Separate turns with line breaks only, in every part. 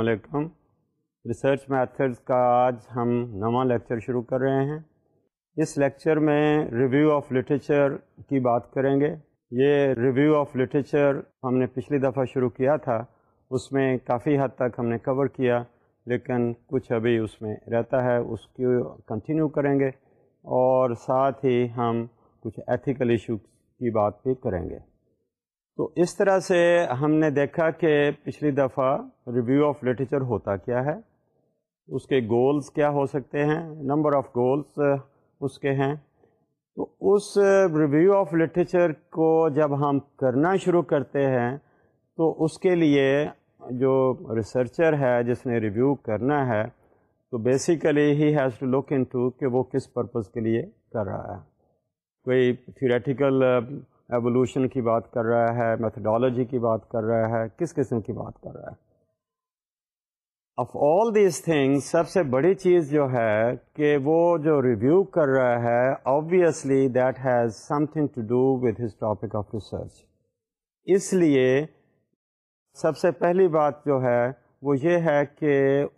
علیکم research methods کا آج ہم نواں لیکچر شروع کر رہے ہیں اس لیکچر میں ریویو آف لٹریچر کی بات کریں گے یہ ریویو آف لٹریچر ہم نے پچھلی دفعہ شروع کیا تھا اس میں کافی حد تک ہم نے کور کیا لیکن کچھ ابھی اس میں رہتا ہے اس کی کنٹینیو کریں گے اور ساتھ ہی ہم کچھ ایتھیکل ایشو کی بات بھی کریں گے تو اس طرح سے ہم نے دیکھا کہ پچھلی دفعہ ریویو آف لٹریچر ہوتا کیا ہے اس کے گولز کیا ہو سکتے ہیں نمبر آف گولز اس کے ہیں تو اس ریویو آف لٹریچر کو جب ہم کرنا شروع کرتے ہیں تو اس کے لیے جو ریسرچر ہے جس نے ریویو کرنا ہے تو basically he has to look into کہ وہ کس پرپز کے لیے کر رہا ہے کوئی تھیوریٹیکل ایولیوشن کی بات کر رہا ہے میتھڈالوجی کی بات کر رہا ہے کس قسم کی بات کر رہا ہے آف آل دیز تھنگس سب سے بڑی چیز جو ہے کہ وہ جو ریویو کر رہا ہے obviously that has something to do with his topic of research اس لیے سب سے پہلی بات جو ہے وہ یہ ہے کہ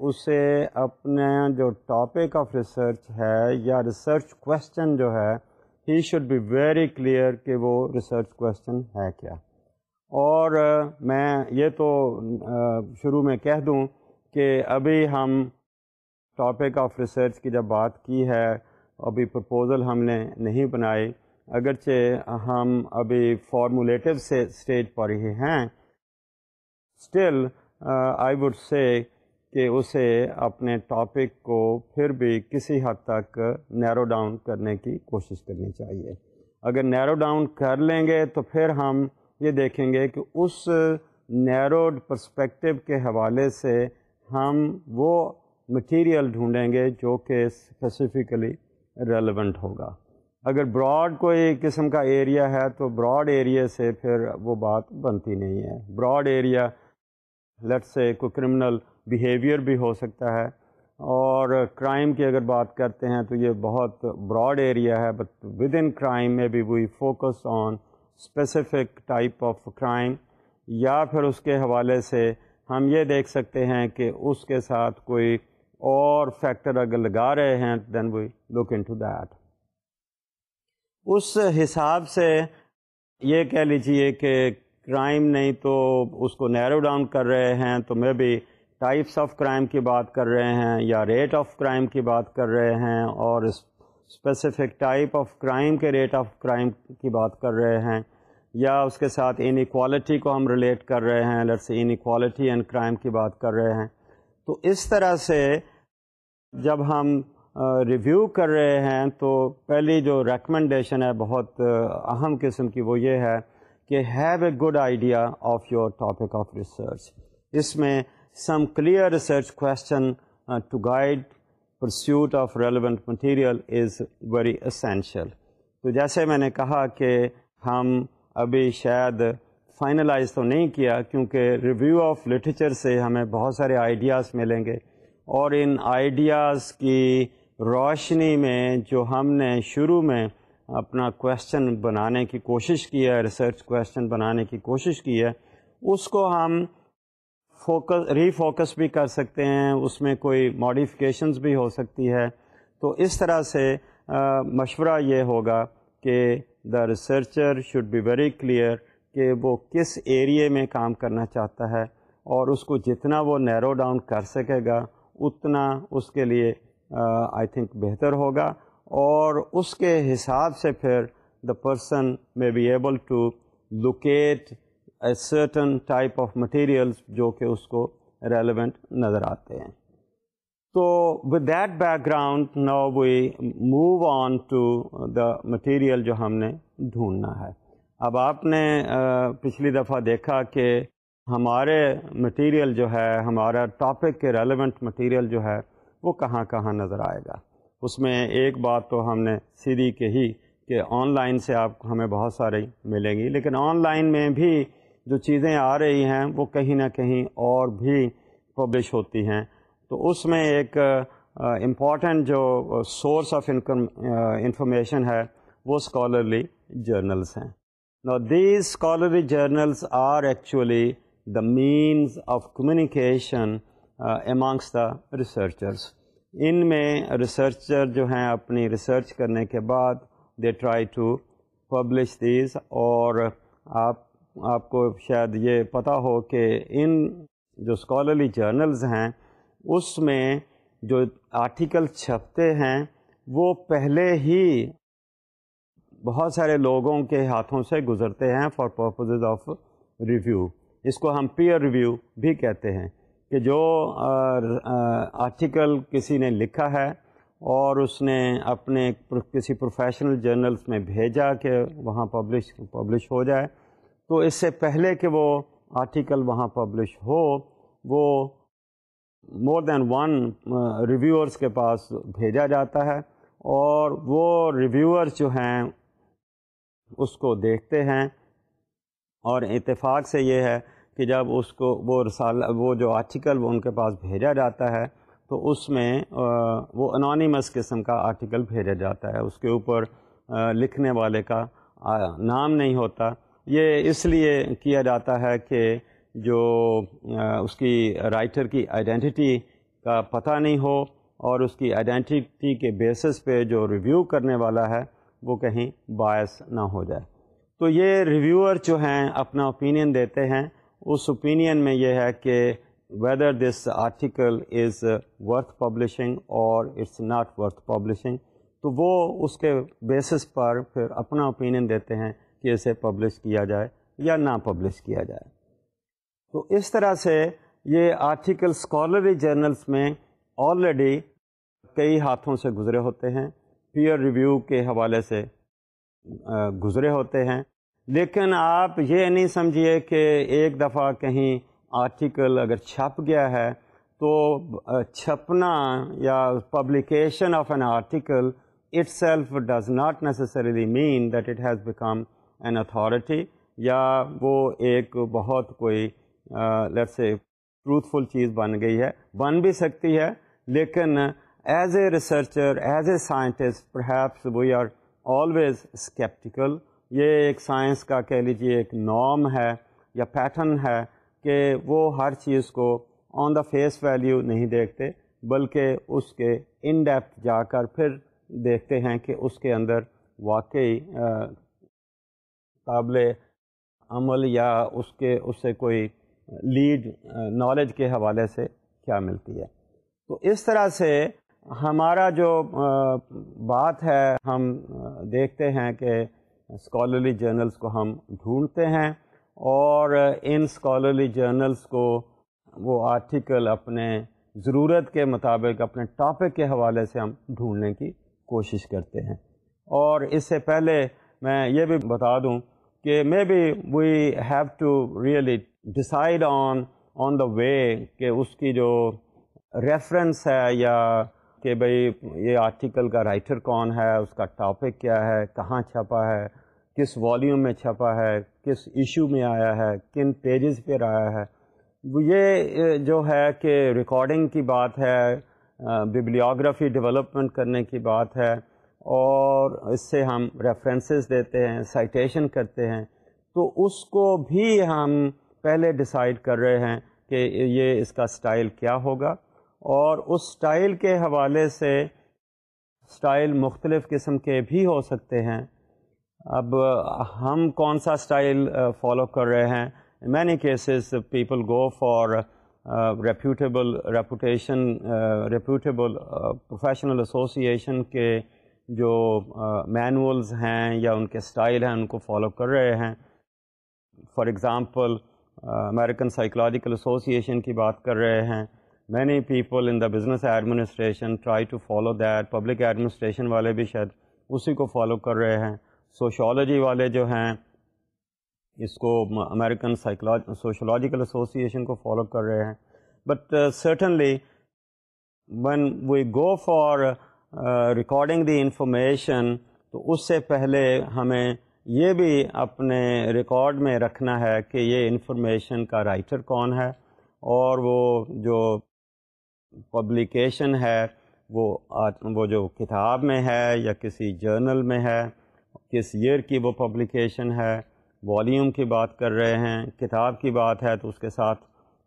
اسے اپنے جو ٹاپک آف ریسرچ ہے یا ریسرچ کوشچن جو ہے he should be very clear کہ وہ ریسرچ کوشچن ہے کیا اور میں یہ تو شروع میں کہہ دوں کہ ابھی ہم ٹاپک آف ریسرچ کی جب بات کی ہے ابھی پرپوزل ہم نے نہیں بنائی اگرچہ ہم ابھی فارمولیٹو سے اسٹیج پر ہی ہیں اسٹل آئی وڈ سے کہ اسے اپنے ٹاپک کو پھر بھی کسی حد تک نیرو ڈاؤن کرنے کی کوشش کرنی چاہیے اگر نیرو ڈاؤن کر لیں گے تو پھر ہم یہ دیکھیں گے کہ اس نیروڈ پرسپیکٹو کے حوالے سے ہم وہ مٹیریل ڈھونڈیں گے جو کہ اسپیسیفکلی ریلیونٹ ہوگا اگر براڈ کوئی قسم کا ایریا ہے تو براڈ ایریا سے پھر وہ بات بنتی نہیں ہے براڈ ایریا لٹ سے کوئی کرمنل بیہیویئر بھی ہو سکتا ہے اور کرائم کی اگر بات کرتے ہیں تو یہ بہت براڈ ایریا ہے بٹ ود ان کرائم میں بھی we focus on specific type of crime یا پھر اس کے حوالے سے ہم یہ دیکھ سکتے ہیں کہ اس کے ساتھ کوئی اور فیکٹر اگر لگا رہے ہیں then we look into that اس حساب سے یہ کہہ لیجئے کہ کرائم نہیں تو اس کو نیرو ڈاؤن کر رہے ہیں تو میں بھی ٹائپس آف کرائم کی بات کر رہے ہیں یا ریٹ آف کرائم کی بات کر رہے ہیں اور اسپیسیفک ٹائپ آف کرائم کے ریٹ آف کرائم کی بات کر رہے ہیں یا اس کے ساتھ انیکوالٹی کو ہم ریلیٹ کر رہے ہیں لٹس انیکوالٹی اینڈ کرائم کی بات کر رہے ہیں تو اس طرح سے جب ہم ریویو کر رہے ہیں تو پہلی جو ریکمنڈیشن ہے بہت اہم قسم کی وہ یہ ہے کہ have a good idea of your topic of research اس میں some clear research question to guide pursuit of relevant material is very essential تو جیسے میں نے کہا کہ ہم ابھی شاید فائنلائز تو نہیں کیا کیونکہ ریویو آف لٹریچر سے ہمیں بہت سارے آئیڈیاز ملیں گے اور ان آئیڈیاز کی روشنی میں جو ہم نے شروع میں اپنا کویشچن بنانے کی کوشش کی ہے ریسرچ کویشچن بنانے کی کوشش کی ہے اس کو ہم فوکس ری فوکس بھی کر سکتے ہیں اس میں کوئی ماڈیفکیشنز بھی ہو سکتی ہے تو اس طرح سے مشورہ یہ ہوگا کہ the researcher should be very clear کہ وہ کس ایریے میں کام کرنا چاہتا ہے اور اس کو جتنا وہ نیرو ڈاؤن کر سکے گا اتنا اس کے لیے آئی تھنک بہتر ہوگا اور اس کے حساب سے پھر the person may be able to locate certain type of materials جو کہ اس کو ریلیونٹ نظر آتے ہیں تو with that background now we move on to the material جو ہم نے ڈھونڈنا ہے اب آپ نے پچھلی دفعہ دیکھا کہ ہمارے مٹیریل جو ہے ہمارا ٹاپک کے ریلیونٹ مٹیریل جو ہے وہ کہاں کہاں نظر آئے گا اس میں ایک بات تو ہم نے سیدھی کہی کہ آن لائن سے آپ ہمیں بہت ساری ملیں گی لیکن آن لائن میں بھی جو چیزیں آ رہی ہیں وہ کہیں نہ کہیں اور بھی پبلش ہوتی ہیں تو اس میں ایک امپورٹنٹ جو سورس آف انکم انفارمیشن ہے وہ اسکالرلی جرنلس ہیں these scholarly journals are actually the means of communication amongst the researchers ان میں ریسرچر جو ہیں اپنی ریسرچ کرنے کے بعد they try to publish these اور آپ آپ کو شاید یہ پتہ ہو کہ ان جو اسکالرلی جرنلز ہیں اس میں جو آرٹیکل چھپتے ہیں وہ پہلے ہی بہت سارے لوگوں کے ہاتھوں سے گزرتے ہیں فار پرپزز آف ریویو اس کو ہم پیئر ریویو بھی کہتے ہیں کہ جو آرٹیکل کسی نے لکھا ہے اور اس نے اپنے کسی پروفیشنل جرنلس میں بھیجا کہ وہاں پبلش پبلش ہو جائے تو اس سے پہلے کہ وہ آرٹیکل وہاں پبلش ہو وہ مور دین ون ریویورس کے پاس بھیجا جاتا ہے اور وہ ریویورس جو ہیں اس کو دیکھتے ہیں اور اتفاق سے یہ ہے کہ جب اس کو وہ رسالہ وہ جو آرٹیکل وہ ان کے پاس بھیجا جاتا ہے تو اس میں uh, وہ انانیمس قسم کا آرٹیکل بھیجا جاتا ہے اس کے اوپر uh, لکھنے والے کا uh, نام نہیں ہوتا یہ اس لیے کیا جاتا ہے کہ جو اس کی رائٹر کی آئیڈینٹی کا پتہ نہیں ہو اور اس کی آئیڈینٹی کے بیسس پہ جو ریویو کرنے والا ہے وہ کہیں باعث نہ ہو جائے تو یہ ریویور جو ہیں اپنا اوپینین دیتے ہیں اس اوپینین میں یہ ہے کہ whether this article is worth publishing اور اٹس ناٹ ورتھ پبلشنگ تو وہ اس کے بیسس پر پھر اپنا اوپینین دیتے ہیں کہ اسے پبلش کیا جائے یا نہ پبلش کیا جائے تو اس طرح سے یہ آرٹیکل اسکالری جرنلس میں آلریڈی کئی ہاتھوں سے گزرے ہوتے ہیں پیئر ریویو کے حوالے سے گزرے ہوتے ہیں لیکن آپ یہ نہیں سمجھیے کہ ایک دفعہ کہیں آرٹیکل اگر چھپ گیا ہے تو چھپنا یا publication of an article itself does not necessarily mean that it has become an authority یا وہ ایک بہت کوئی لیٹ سے ٹروتھفل چیز بن گئی ہے بن بھی سکتی ہے لیکن as a researcher as a scientist perhaps we are always skeptical یہ ایک سائنس کا کہہ لیجیے ایک نام ہے یا پیٹرن ہے کہ وہ ہر چیز کو آن دا فیس ویلیو نہیں دیکھتے بلکہ اس کے ان ڈیپتھ جا کر پھر دیکھتے ہیں کہ اس کے اندر واقعی قابل عمل یا اس کے اس سے کوئی لیڈ نالج کے حوالے سے کیا ملتی ہے تو اس طرح سے ہمارا جو بات ہے ہم دیکھتے ہیں کہ اسکالرلی جرنلس کو ہم ڈھونڈتے ہیں اور ان اسکالرلی جرنلس کو وہ آرٹیکل اپنے ضرورت کے مطابق اپنے ٹاپک کے حوالے سے ہم ڈھونڈنے کی کوشش کرتے ہیں اور اس سے پہلے میں یہ بھی بتا دوں کہ maybe we have to really decide on on the way کہ اس کی جو ریفرنس ہے یا کہ بھائی یہ آرٹیکل کا رائٹر کون ہے اس کا ٹاپک کیا ہے کہاں چھپا ہے کس والیوم میں چھپا ہے کس ایشو میں آیا ہے کن پیجز پہ آیا ہے یہ جو ہے کہ ریکارڈنگ کی بات ہے ببلیوگرافی ڈیولپمنٹ کرنے کی بات ہے اور اس سے ہم ریفرنسز دیتے ہیں سائٹیشن کرتے ہیں تو اس کو بھی ہم پہلے ڈیسائیڈ کر رہے ہیں کہ یہ اس کا سٹائل کیا ہوگا اور اس سٹائل کے حوالے سے سٹائل مختلف قسم کے بھی ہو سکتے ہیں اب ہم کون سا اسٹائل فالو کر رہے ہیں many cases people go for reputable reputation reputable professional association کے جو مینولز ہیں یا ان کے اسٹائل ہیں ان کو فالو کر رہے ہیں for example American psychological association کی بات کر رہے ہیں many people in the business administration try to follow that public administration والے بھی شاید اسی کو فالو کر رہے ہیں سوشولوجی والے جو ہیں اس کو امریکن سائیکلوج سوشولوجیکل ایسوسیشن کو فالو کر رہے ہیں but certainly when we go for recording the information تو اس سے پہلے ہمیں یہ بھی اپنے ریکارڈ میں رکھنا ہے کہ یہ انفارمیشن کا رائٹر کون ہے اور وہ جو پبلیکیشن ہے وہ وہ جو کتاب میں ہے یا کسی جرنل میں ہے کس ایئر کی وہ پبلیکیشن ہے والیوم کی بات کر رہے ہیں کتاب کی بات ہے تو اس کے ساتھ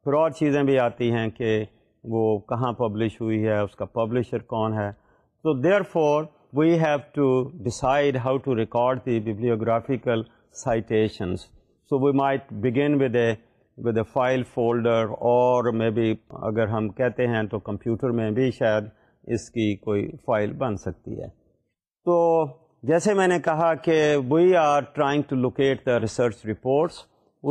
پھر اور چیزیں بھی آتی ہیں کہ وہ کہاں پبلش ہوئی ہے اس کا پبلشر کون ہے تو therefore we have to decide how to record the bibliographical citations so we might begin file folder اور مے بی اگر ہم کہتے ہیں تو کمپیوٹر میں بھی شاید اس کی کوئی فائل بن سکتی ہے تو جیسے میں نے کہا کہ we are trying to locate the research reports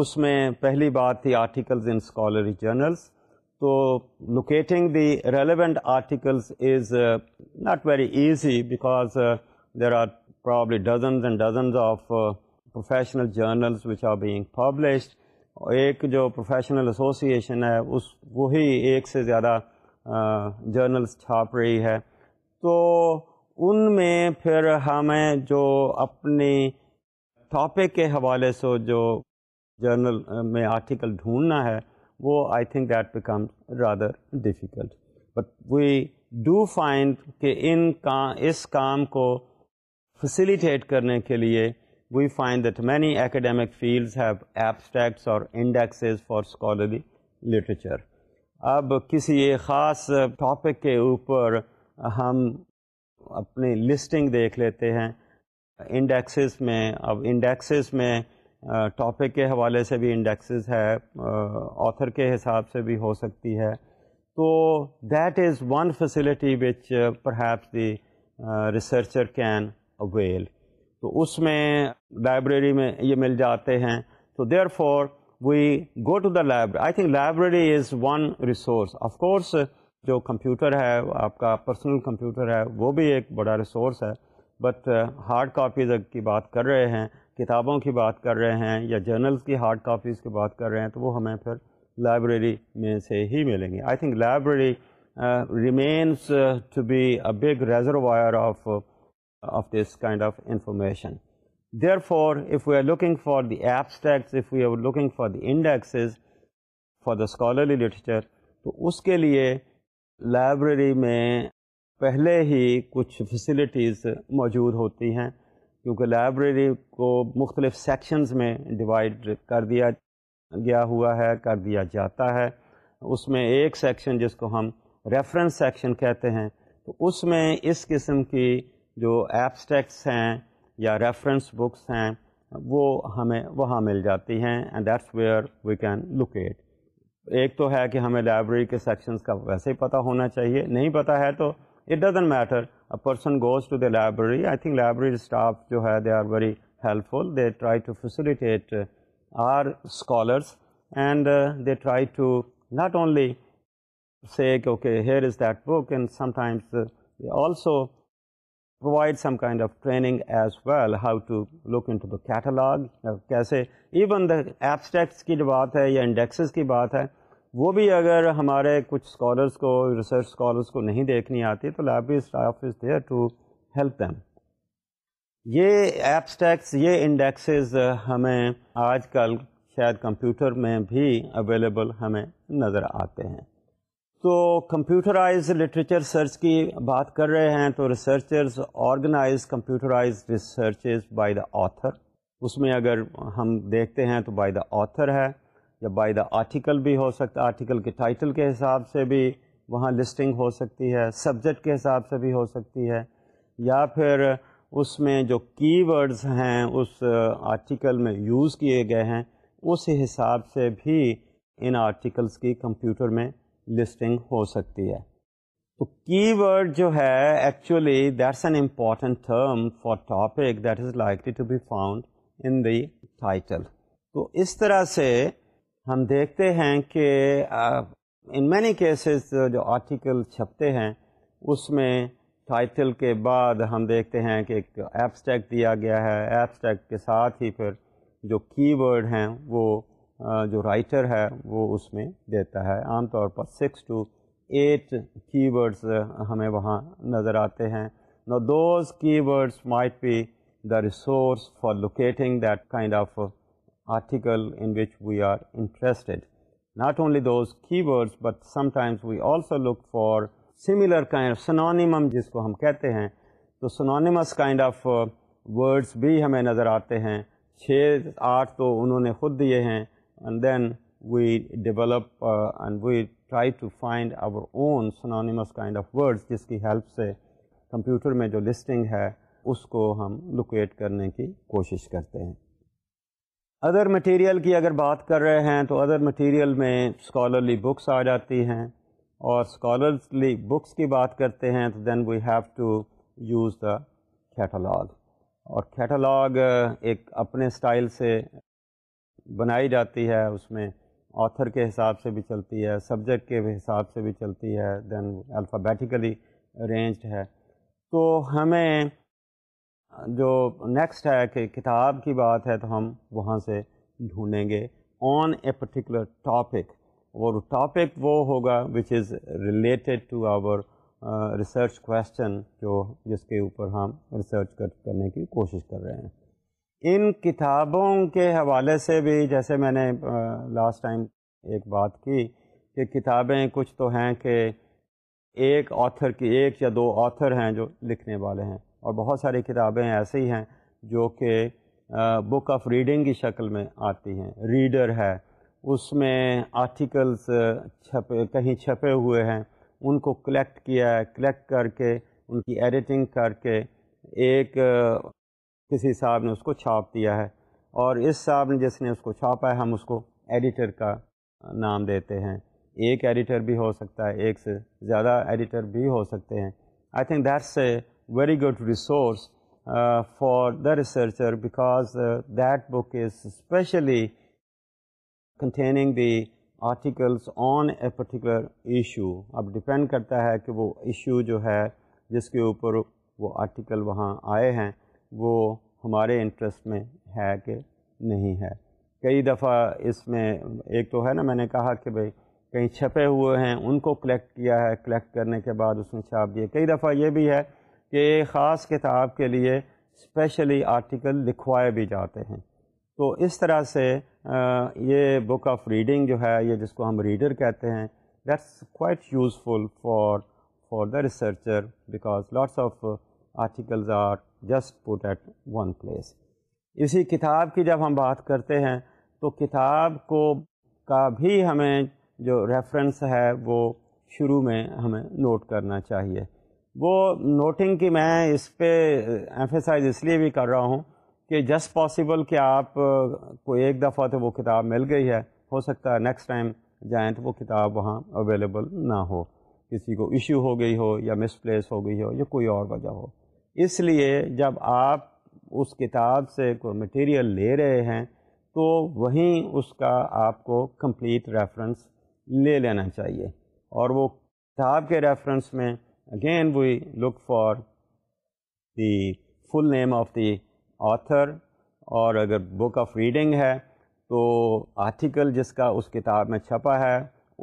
اس میں پہلی بات تھی آرٹیکلز ان اسکالری جرنلس تو locating the relevant articles is not very easy because there are probably dozens and dozens of professional journals which are being published ایک جو professional association ہے اس وہی ایک سے زیادہ جرنلس چھاپ رہی ہے تو ان میں پھر ہمیں جو اپنی ٹاپک کے حوالے سے جو جرنل میں آرٹیکل ڈھونڈنا ہے وہ I think that become rather difficult but we do find کہ ان کا اس کام کو فسیلیٹیٹ کرنے کے لیے we find that many academic fields have abstracts اور انڈیکسز فار اسکالرلی لٹریچر اب کسی خاص ٹاپک کے اوپر ہم اپنی لسٹنگ دیکھ لیتے ہیں انڈیکسز میں اب انڈیکسز میں ٹاپک کے حوالے سے بھی انڈیکسز ہے آتھر کے حساب سے بھی ہو سکتی ہے تو that is one facility which perhaps the researcher can avail تو اس میں لائبریری میں یہ مل جاتے ہیں تو therefore we go to the library I think library is one resource of course جو کمپیوٹر ہے آپ کا پرسنل کمپیوٹر ہے وہ بھی ایک بڑا ریسورس ہے بٹ ہارڈ کاپیز کی بات کر رہے ہیں کتابوں کی بات کر رہے ہیں یا جرنلز کی ہارڈ کاپیز کی بات کر رہے ہیں تو وہ ہمیں پھر لائبریری میں سے ہی ملیں گے I think library remains to be a big reservoir of of this kind of information therefore if we are looking for the abstracts if we are looking for the indexes for the scholarly literature تو اس کے لیے library میں پہلے ہی کچھ facilities موجود ہوتی ہیں کیونکہ لائبریری کو مختلف سیکشنز میں ڈیوائڈ کر دیا گیا ہوا ہے کر دیا جاتا ہے اس میں ایک سیکشن جس کو ہم ریفرنس سیکشن کہتے ہیں تو اس میں اس قسم کی جو ایبسٹیکٹس ہیں یا ریفرنس بکس ہیں وہ ہمیں وہاں مل جاتی ہیں and that's where we can locate ایک تو ہے کہ ہمیں لائبریری کے سیکشنز کا ویسے ہی پتہ ہونا چاہیے نہیں پتہ ہے تو it doesn't matter person goes to the library I think library staff جو ہے they are very helpful they try to facilitate our scholars and they try to not only seek here as that broke in times also provide some kind of training as well how to look in a catalogue کیسے even دا ایبسٹیکٹس کی جو بات ہے یا indexes کی بات ہے وہ بھی اگر ہمارے کچھ اسکالرس کو ریسرچ اسکالرس کو نہیں دیکھنی آتی تو library staff is there to help them یہ ایپسٹیکس یہ انڈیکسز ہمیں آج کل شاید کمپیوٹر میں بھی اویلیبل ہمیں نظر آتے ہیں تو کمپیوٹرائز لٹریچر سرچ کی بات کر رہے ہیں تو researchers organise computerise researches by the author اس میں اگر ہم دیکھتے ہیں تو بائی دا آتھر ہے یا بائی دا آرٹیکل بھی ہو سکتا آرٹیکل کے ٹائٹل کے حساب سے بھی وہاں لسٹنگ ہو سکتی ہے سبجیکٹ کے حساب سے بھی ہو سکتی ہے یا پھر اس میں جو کی ورڈز ہیں اس آرٹیکل میں یوز کیے گئے ہیں اس حساب سے بھی ان آرٹیکلس کی کمپیوٹر میں لسٹنگ ہو سکتی ہے تو کی ورڈ جو ہے actually that's an important term for topic that is likely to be found in the title تو اس طرح سے ہم دیکھتے ہیں کہ ان مینی کیسز جو آرٹیکل چھپتے ہیں اس میں ٹائٹل کے بعد ہم دیکھتے ہیں کہ ایک ایبسٹیکٹ دیا گیا ہے ایبسٹیکٹ کے ساتھ ہی پھر جو کی ورڈ ہیں وہ جو رائٹر ہے وہ اس میں دیتا ہے عام طور پر six to eight keywords ہمیں وہاں نظر آتے ہیں now those keywords might be the resource for locating that kind of article in which we are interested not only those keywords but sometimes we also look for similar kind synonym جس کو ہم کہتے ہیں تو synonyms kind of words بھی ہمیں نظر آتے ہیں چھ آٹھ تو انہوں نے خود دیے ہیں and then we develop and we try to find our own synonyms kind of words جس کی ہیلپ سے کمپیوٹر میں جو لسٹنگ ہے اس کو ہم لوکیٹ کرنے کی کوشش کرتے ہیں ادر مٹیریل کی اگر بات کر رہے ہیں تو ادر مٹیریل میں اسکالرلی بکس آ جاتی ہیں اور اسکالرلی بکس کی بات کرتے ہیں تو then we have to use the catalogue اور کیٹالاگ ایک اپنے اسٹائل سے بنائی جاتی ہے اس میں آتھر کے حساب سے بھی چلتی ہے سبجیکٹ کے حساب سے بھی چلتی ہے دین الفابیٹیکلی ارینجڈ ہے تو ہمیں جو نیکسٹ ہے کہ کتاب کی بات ہے تو ہم وہاں سے ڈھونڈیں گے آن اے پرٹیکولر ٹاپک اور ٹاپک وہ ہوگا which is related to our research question جو جس کے اوپر ہم ریسرچ کرنے کی کوشش کر رہے ہیں ان کتابوں کے حوالے سے بھی جیسے میں نے لاسٹ uh, ٹائم ایک بات کی کہ کتابیں کچھ تو ہیں کہ ایک آتھر کی ایک یا دو آتھر ہیں جو لکھنے والے ہیں اور بہت ساری کتابیں ایسی ہیں جو کہ بک آف ریڈنگ کی شکل میں آتی ہیں ریڈر ہے اس میں چھپے کہیں چھپے ہوئے ہیں ان کو کلیکٹ کیا ہے کلیکٹ کر کے ان کی ایڈیٹنگ کر کے ایک کسی صاحب نے اس کو چھاپ دیا ہے اور اس صاحب نے جس نے اس کو چھاپا ہے ہم اس کو ایڈیٹر کا نام دیتے ہیں ایک ایڈیٹر بھی ہو سکتا ہے ایک سے زیادہ ایڈیٹر بھی ہو سکتے ہیں I think that's a very good resource for the researcher because that book is especially containing the articles on a particular issue اب ڈپینڈ کرتا ہے کہ وہ ایشو جو ہے جس کے اوپر وہ آرٹیکل وہاں آئے ہیں وہ ہمارے انٹرسٹ میں ہے کہ نہیں ہے کئی دفعہ اس میں ایک تو ہے نا میں نے کہا کہ بھائی کہیں چھپے ہوئے ہیں ان کو کلیکٹ کیا ہے کلیکٹ کرنے کے بعد اس میں چھاپ دیے کئی دفعہ یہ بھی ہے کہ خاص کتاب کے لیے اسپیشلی آرٹیکل لکھوائے بھی جاتے ہیں تو اس طرح سے یہ بک آف ریڈنگ جو ہے یہ جس کو ہم ریڈر کہتے ہیں that's quite useful for for the researcher because lots of articles are just put at one place اسی کتاب کی جب ہم بات کرتے ہیں تو کتاب کو کا بھی ہمیں جو ریفرنس ہے وہ شروع میں ہمیں نوٹ کرنا چاہیے وہ نوٹنگ کی میں اس پہ ایمفیسائز اس لیے بھی کر رہا ہوں کہ جسٹ پاسبل کہ آپ کو ایک دفعہ تو وہ کتاب مل گئی ہے ہو سکتا ہے نیکسٹ ٹائم جائیں تو وہ کتاب وہاں اویلیبل نہ ہو کسی کو ایشو ہو گئی ہو یا مس پلیس ہو گئی ہو یا کوئی اور وجہ ہو اس لیے جب آپ اس کتاب سے کوئی مٹیریل لے رہے ہیں تو وہیں اس کا آپ کو کمپلیٹ ریفرنس لے لینا چاہیے اور وہ کتاب کے ریفرنس میں again we look for the full name of the author اور اگر بک آف ریڈنگ ہے تو آرٹیکل جس کا اس کتاب میں چھپا ہے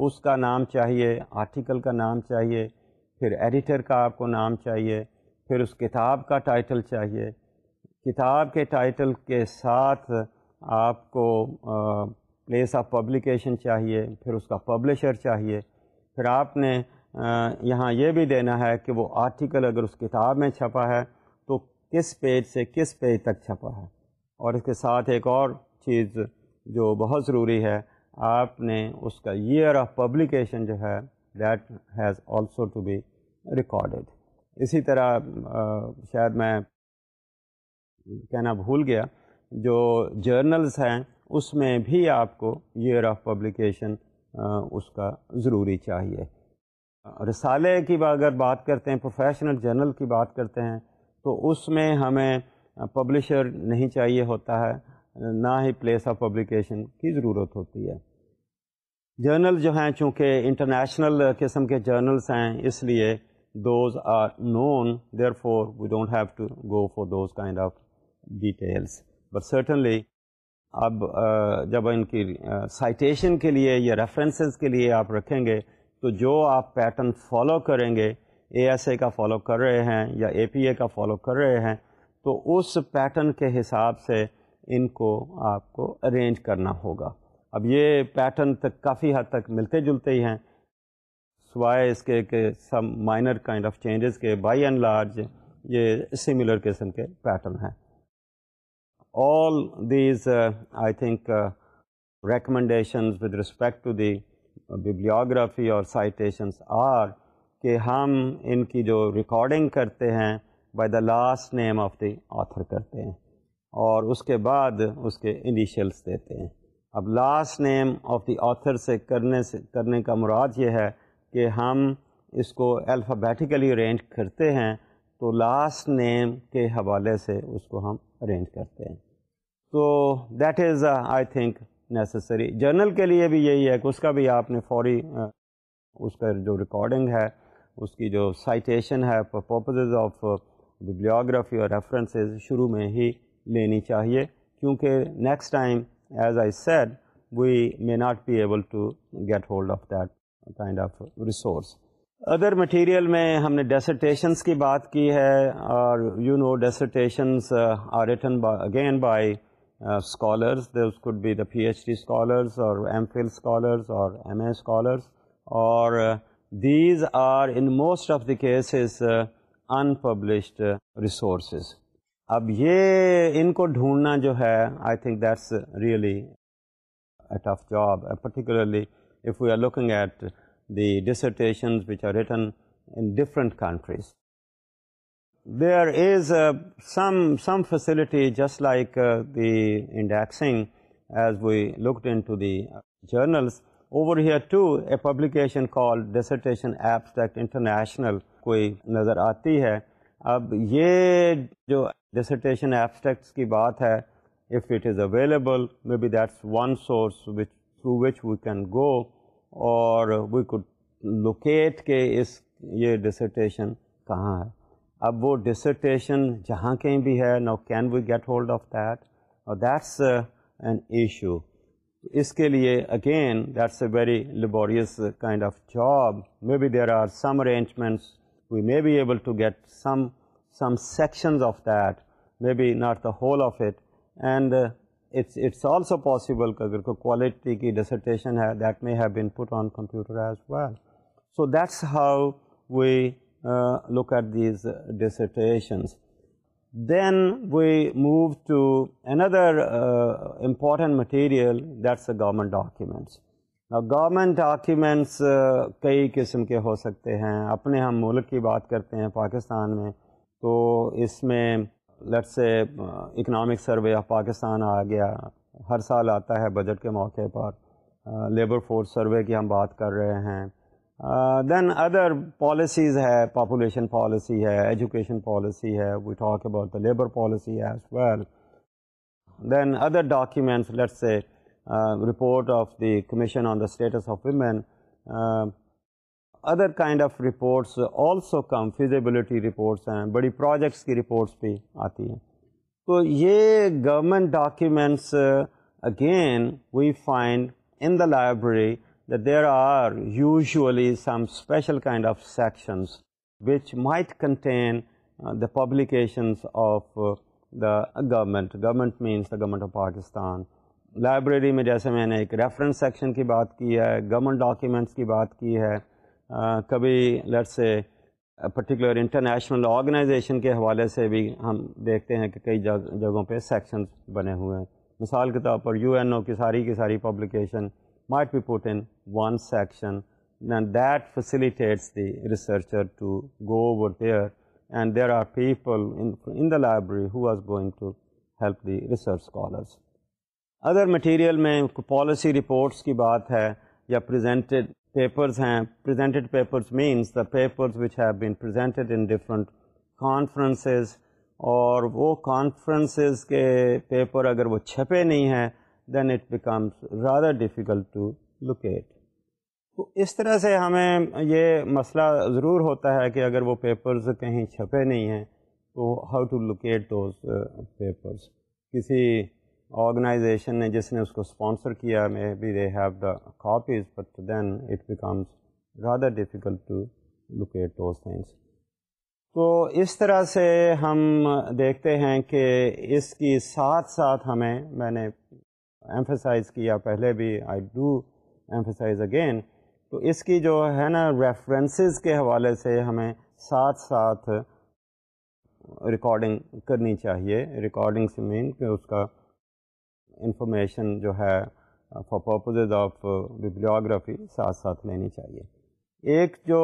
اس کا نام چاہیے آرٹیکل کا نام چاہیے پھر ایڈیٹر کا آپ کو نام چاہیے پھر اس کتاب کا ٹائٹل چاہیے کتاب کے ٹائٹل کے ساتھ آپ کو پلیس آف پبلیکیشن چاہیے پھر اس کا پبلشر چاہیے پھر آپ نے یہاں یہ بھی دینا ہے کہ وہ آرٹیکل اگر اس کتاب میں چھپا ہے تو کس پیج سے کس پیج تک چھپا ہے اور اس کے ساتھ ایک اور چیز جو بہت ضروری ہے آپ نے اس کا ایئر آف پبلیکیشن جو ہے that has also to be recorded اسی طرح شاید میں کہنا بھول گیا جو جرنلز ہیں اس میں بھی آپ کو ایئر آف پبلیکیشن اس کا ضروری چاہیے رسالے کی اگر بات کرتے ہیں پروفیشنل جرنل کی بات کرتے ہیں تو اس میں ہمیں پبلشر نہیں چاہیے ہوتا ہے نہ ہی پلیس آف پبلیکیشن کی ضرورت ہوتی ہے جرنل جو ہیں چونکہ انٹرنیشنل قسم کے جرنلس ہیں اس لیے those are known therefore we don't have to go for those kind of details but certainly اب جب ان کی سائٹیشن کے لیے یا ریفرنسز کے لیے آپ رکھیں گے تو جو آپ پیٹرن فالو کریں گے اے ایس اے کا فالو کر رہے ہیں یا اے پی اے کا فالو کر رہے ہیں تو اس پیٹرن کے حساب سے ان کو آپ کو ارینج کرنا ہوگا اب یہ پیٹرن تک کافی حد تک ملتے جلتے ہی ہیں سوائے اس کے کہ some minor kind of changes کے بائی اینڈ لارج یہ سملر قسم کے پیٹرن ہیں all these I think recommendations with respect to the bibliography اور سائٹیشنس آر کہ ہم ان کی جو ریکارڈنگ کرتے ہیں by the last name of the author کرتے ہیں اور اس کے بعد اس کے انیشیلس دیتے ہیں اب last name of the author سے کرنے سے کرنے کا مراد یہ ہے کہ ہم اس کو الفابیٹیکلی ارینج کرتے ہیں تو لاسٹ نیم کے حوالے سے اس کو ہم ارینج کرتے ہیں تو that is I think necessary journal کے لیے بھی یہی ہے کہ اس کا بھی آپ نے فوری اس کا جو ریکارڈنگ ہے اس کی جو سائٹیشن ہے پرپزز آف بیبلیوگرافی اور ریفرنسز شروع میں ہی لینی چاہیے کیونکہ next time as I said we may not be able to get hold of that kind of resource other material میں ہم نے ڈیسرٹیشنس کی بات کی ہے اور you know dissertations are written again by scholars scholars could be the P H D scholars اور M Phil scholars اور ایم اے اسکالرز اور these are in most of the cases unpublished resources اب یہ ان کو ڈھونڈنا جو ہے I think that's really tough job particularly we are looking at the dissertations which are written in different countries just like the indexing as we looked in our he publication call abstract international کوئی نظر آتی ہے اب یہ جو بات ہے if it is available may be it's one source we can go اور لوکیٹ کہ اس یہ ڈیسیٹیشن کہاں ہے اب وہ ڈسرٹیشن جہاں کہیں بھی ہے no can we get hold of that اور دیٹس این ایشو اس کے لیے again that's a very laborious kind of job maybe there are some arrangements we may be able to get some some sections of that maybe not the whole of it and it's it's also possible اگر کوئی quality کی dissertation ہے that may have been put on computer as well so that's how we look at these dissertations then we move to another important material that's government documents government documents کئی قسم کے ہو سکتے ہیں اپنے ہم ملک کی بات کرتے ہیں پاکستان میں تو اس میں لٹ سے اکنامک سروے آف پاکستان آ گیا ہر سال آتا ہے بجٹ کے موقع پر لیبر فورس سروے کی ہم بات کر رہے ہیں دین ادر پالیسیز ہے پاپولیشن پالیسی ہے ایجوکیشن پالیسی ہے we talk about the labour policy as well then other documents سے report of the commission on the status of women other kind of reports also come feasibility reports ہیں بڑی projects کی reports بھی آتی ہیں تو یہ government documents again we find in the library the there are usually some special kind of sections which might contain the publications of the government government means the government of Pakistan library میں جیسے میں نے ایک reference section کی بات کی ہے government documents کی بات کی ہے کبھی سے پرٹیکولر انٹرنیشنل آرگنائزیشن کے حوالے سے بھی ہم دیکھتے ہیں کہ کئی جگہوں پہ سیکشنز بنے ہوئے ہیں مثال کے طور پر یو این او کی ساری کی ساری publication may be put in one section that facilitates the researcher and there are people in the library ہوٹیریل میں پالیسی رپورٹس کی بات ہے یا وہ کانفرنسز کے پیپر اگر وہ چھپے نہیں ہیں دین اٹ بیکمس زیادہ ڈیفیکلٹ ٹو لوکیٹ تو اس طرح سے ہمیں یہ مسئلہ ضرور ہوتا ہے کہ اگر وہ پیپرز کہیں چھپے نہیں ہیں تو how to locate those papers کسی آرگنائزیشن نے جس نے اس کو اسپانسر کیا be they have the copies but then it becomes زیادہ difficult to locate those things تو اس طرح سے ہم دیکھتے ہیں کہ اس کی ساتھ ساتھ ہمیں میں نے ایمفسائز کیا پہلے بھی آئی ڈو ایمفسائز اگین تو اس کی جو ہے نا ریفرنسز کے حوالے سے ہمیں ساتھ ساتھ ریکارڈنگ کرنی چاہیے ریکارڈنگ سے مین کہ اس کا انفارمیشن جو ہے فار پرپزز آف وغرافی ساتھ ساتھ لینی چاہیے ایک جو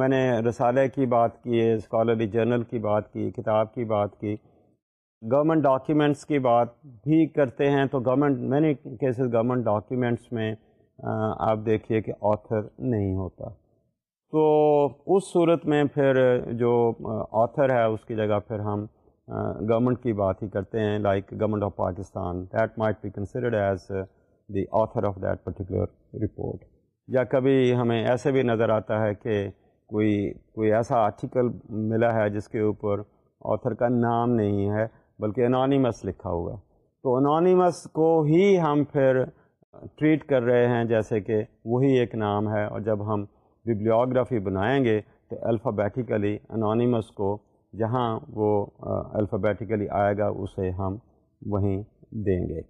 میں نے رسالے کی بات کی ہے اسکالرلی جرنل کی بات کی کتاب کی بات کی گورنمنٹ ڈاکیومنٹس کی بات بھی کرتے ہیں تو government many cases government documents میں آپ دیکھیے کہ آتھر نہیں ہوتا تو اس صورت میں پھر جو آتھر ہے اس کی جگہ پھر ہم گورنمنٹ کی بات ہی کرتے ہیں like government of Pakistan that might be considered as the author of that particular report یا کبھی ہمیں ایسے بھی نظر آتا ہے کہ کوئی کوئی ایسا آرٹیکل ملا ہے جس کے اوپر آتھر کا نام نہیں ہے بلکہ انانیمس لکھا ہوا ہے تو انانیمس کو ہی ہم پھر ٹریٹ کر رہے ہیں جیسے کہ وہی ایک نام ہے اور جب ہم ببلیوگرافی بنائیں گے تو الفابیٹیکلی انانیمس کو جہاں وہ الفابیٹیکلی آئے گا اسے ہم وہیں دیں گے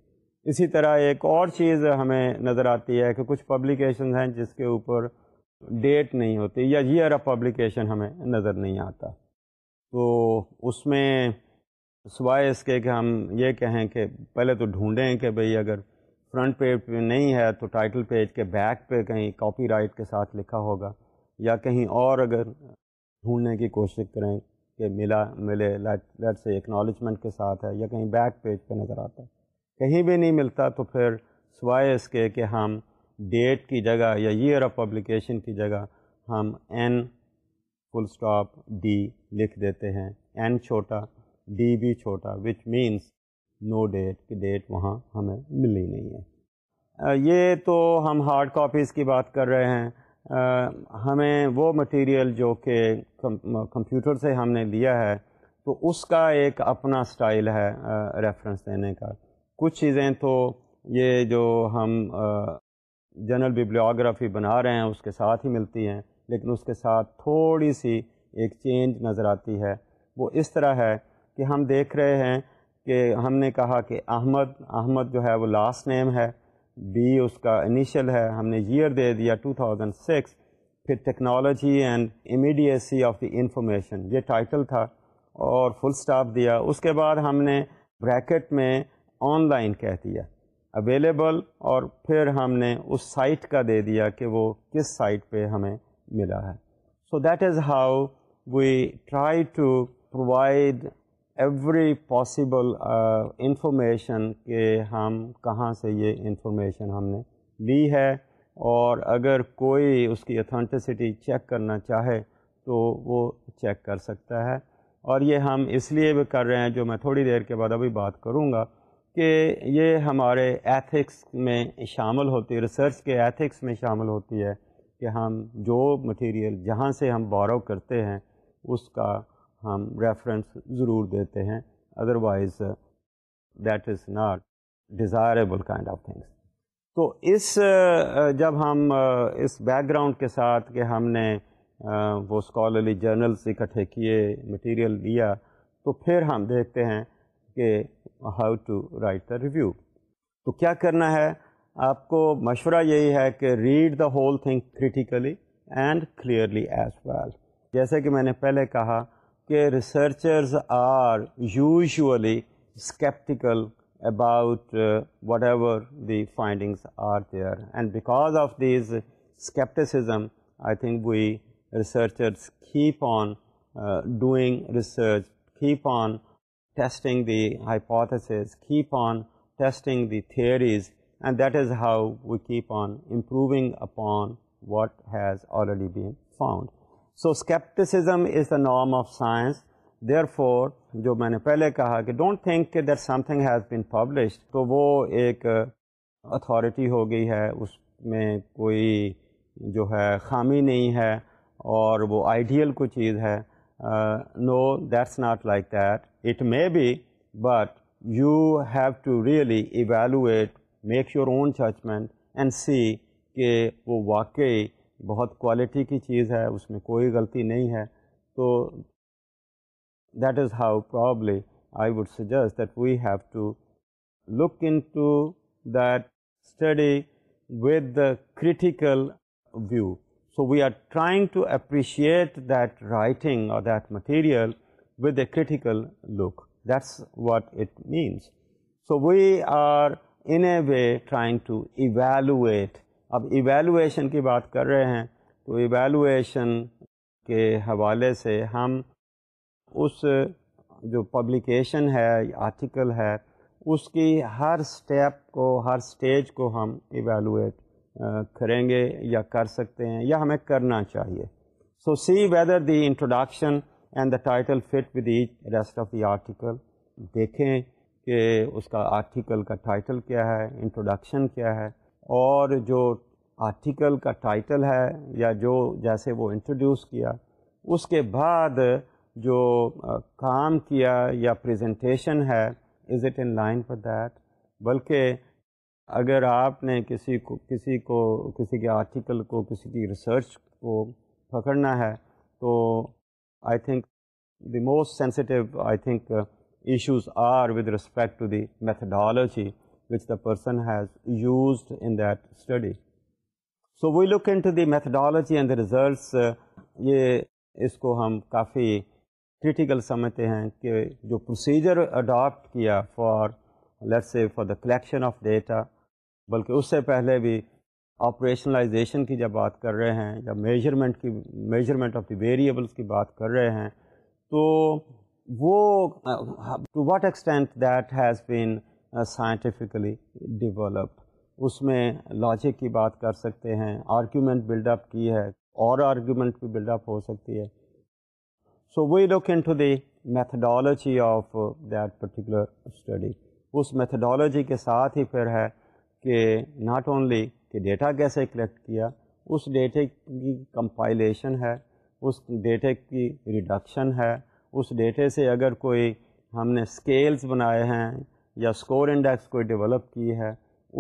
اسی طرح ایک اور چیز ہمیں نظر آتی ہے کہ کچھ پبلیکیشنز ہیں جس کے اوپر ڈیٹ نہیں ہوتی یا جیرا پبلیکیشن ہمیں نظر نہیں آتا تو اس میں سوائے اس کے کہ ہم یہ کہیں کہ پہلے تو ڈھونڈیں کہ بھئی اگر فرنٹ پیج پہ نہیں ہے تو ٹائٹل پیج کے بیک پہ کہیں کاپی رائٹ کے ساتھ لکھا ہوگا یا کہیں اور اگر ڈھونڈنے کی کوشش کریں کہ ملا ملے لیٹ سے ایکنالجمنٹ کے ساتھ ہے یا کہیں بیک پیج پہ نظر آتا ہے کہیں بھی نہیں ملتا تو پھر سوائے اس کے کہ ہم ڈیٹ کی جگہ یا ایئر آف پبلیکیشن کی جگہ ہم این فل اسٹاپ ڈی لکھ دیتے ہیں این چھوٹا ڈی بی چھوٹا وچ مینس نو ڈیٹ کہ ڈیٹ وہاں ہمیں ملی نہیں ہے یہ تو ہم ہارڈ کاپیز کی بات کر رہے ہیں ہمیں وہ مٹیریل جو کہ کمپیوٹر سے ہم نے لیا ہے تو اس کا ایک اپنا سٹائل ہے ریفرنس دینے کا کچھ چیزیں تو یہ جو ہم جنرل بیبلیوگرافی بنا رہے ہیں اس کے ساتھ ہی ملتی ہیں لیکن اس کے ساتھ تھوڑی سی ایک چینج نظر آتی ہے وہ اس طرح ہے کہ ہم دیکھ رہے ہیں کہ ہم نے کہا کہ احمد احمد جو ہے وہ لاسٹ نیم ہے بی اس کا انیشیل ہے ہم نے ایئر دے دیا 2006 پھر technology and immediacy of the information یہ ٹائٹل تھا اور فل سٹاپ دیا اس کے بعد ہم نے بریکٹ میں آن لائن کہہ دیا اویلیبل اور پھر ہم نے اس سائٹ کا دے دیا کہ وہ کس سائٹ پہ ہمیں ملا ہے so that is how we try to provide every possible information کہ ہم کہاں سے یہ انفارمیشن ہم نے لی ہے اور اگر کوئی اس کی اتھینٹسٹی چیک کرنا چاہے تو وہ چیک کر سکتا ہے اور یہ ہم اس لیے بھی کر رہے ہیں جو میں تھوڑی دیر کے بعد ابھی بات کروں گا کہ یہ ہمارے ایتھکس میں شامل ہوتی ہے ریسرچ کے ایتھکس میں شامل ہوتی ہے کہ ہم جو مٹیریل جہاں سے ہم بورو کرتے ہیں اس کا ہم ریفرنس ضرور دیتے ہیں otherwise that is not desirable kind of things تو اس جب ہم اس بیک گراؤنڈ کے ساتھ کہ ہم نے وہ اسکالرلی جرنلس اکٹھے کیے مٹیریل لیا تو پھر ہم دیکھتے ہیں کہ how to write the review تو کیا کرنا ہے آپ کو مشورہ یہی ہے کہ read the whole thing critically and clearly as well جیسے کہ میں نے پہلے کہا researchers are usually skeptical about uh, whatever the findings are there, and because of this skepticism, I think we researchers keep on uh, doing research, keep on testing the hypothesis, keep on testing the theories, and that is how we keep on improving upon what has already been found. So scepticism is the norm of science therefore جو میں نے پہلے کہا کہ don't think کہ there something has been published تو وہ ایک اتھارٹی uh, ہو گئی ہے اس میں کوئی جو ہے خامی نہیں ہے اور وہ آئیڈیل کو چیز ہے no that's not like that it may be but you have to really evaluate make your own judgement and see کہ وہ واقعی بہت کوالٹی کی چیز ہے اس میں کوئی غلطی نہیں ہے تو that is how probably I would suggest that we have to look into that study with the critical view so we are trying to appreciate that writing اور that material with a critical look that's what it means so we are in a way trying to evaluate اب evaluation کی بات کر رہے ہیں تو evaluation کے حوالے سے ہم اس جو پبلیکیشن ہے آرٹیکل ہے اس کی ہر سٹیپ کو ہر سٹیج کو ہم ایویلویٹ کریں گے یا کر سکتے ہیں یا ہمیں کرنا چاہیے so see whether the introduction and the title fit with each rest of the article دیکھیں کہ اس کا آرٹیکل کا ٹائٹل کیا ہے انٹروڈکشن کیا ہے اور جو آرٹیکل کا ٹائٹل ہے یا جو جیسے وہ انٹروڈیوس کیا اس کے بعد جو کام کیا یا پریزنٹیشن ہے is it in line for that بلکہ اگر آپ نے کسی کو کسی کو کسی کے آرٹیکل کو کسی کی ریسرچ کو پکڑنا ہے تو I think the most sensitive I think issues are with respect to the methodology which the person has used in that study so we look into the methodology and results یہ اس کو ہم کافی critical سمجھتے ہیں کہ جو procedure adopt کیا for let's say for the collection of data بلکہ اس سے پہلے بھی آپریشنلائزیشن کی جب بات کر رہے ہیں یا میجرمنٹ کی میجرمنٹ آف دی ویریبلس کی بات کر رہے ہیں تو وہ to what extent that has been scientifically develop اس میں لاجک کی بات کر سکتے ہیں آرگیومنٹ بلڈ اپ کی ہے اور آرگیومنٹ بھی بلڈ اپ ہو سکتی ہے so we look into the methodology of that particular study us methodology کے ساتھ ہی پھر ہے کہ ناٹ اونلی کہ ڈیٹا کیسے کلیکٹ کیا اس ڈیٹے کی کمپائلیشن ہے اس ڈیٹے کی ریڈکشن ہے اس ڈیٹے سے اگر کوئی ہم نے اسکیلس بنائے ہیں یا اسکور انڈیکس کوئی ڈیولپ کی ہے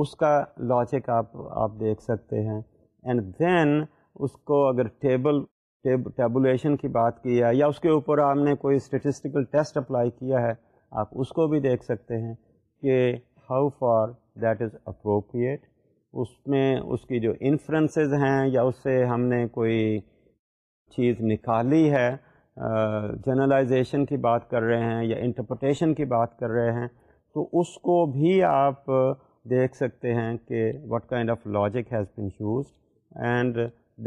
اس کا لاجک آپ آپ دیکھ سکتے ہیں اینڈ دین اس کو اگر ٹیبل ٹیبولیشن کی بات کی ہے یا اس کے اوپر آپ نے کوئی اسٹیٹسٹیکل ٹیسٹ اپلائی کیا ہے آپ اس کو بھی دیکھ سکتے ہیں کہ how far that is appropriate اس میں اس کی جو انفرنسز ہیں یا اس سے ہم نے کوئی چیز نکالی ہے جرنلائزیشن کی بات کر رہے ہیں یا انٹرپٹیشن کی بات کر رہے ہیں تو اس کو بھی آپ دیکھ سکتے ہیں کہ what kind of logic has been use and